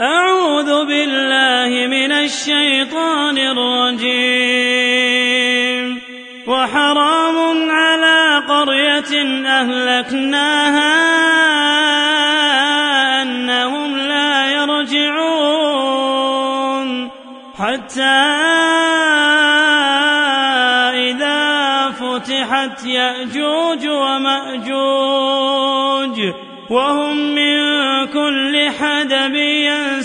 أعوذ بالله من الشيطان الرجيم. وحرام على قرية أهلكناها أنهم لا يرجعون. حتى إذا فتحت يأجوج ومأجوج وهم من كل حدب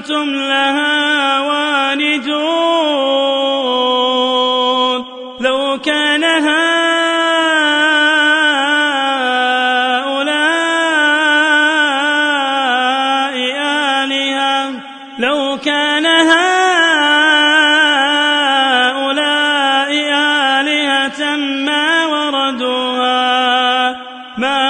أنتم لها واردون. لو كان هؤلاء آلهة لو كان هؤلاء آلهة ما وردوها ما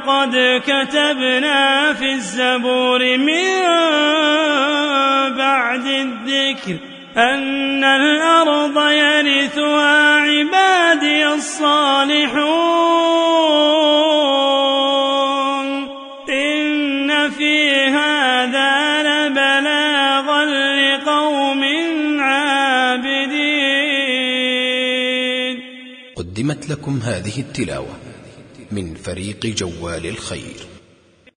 ولقد كتبنا في الزبور من بعد الذكر أن الأرض يرثها عبادي الصالحون. إن في هذا لبلاغا لقوم عابدين. قدمت لكم هذه التلاوة. من فريق جوال الخير.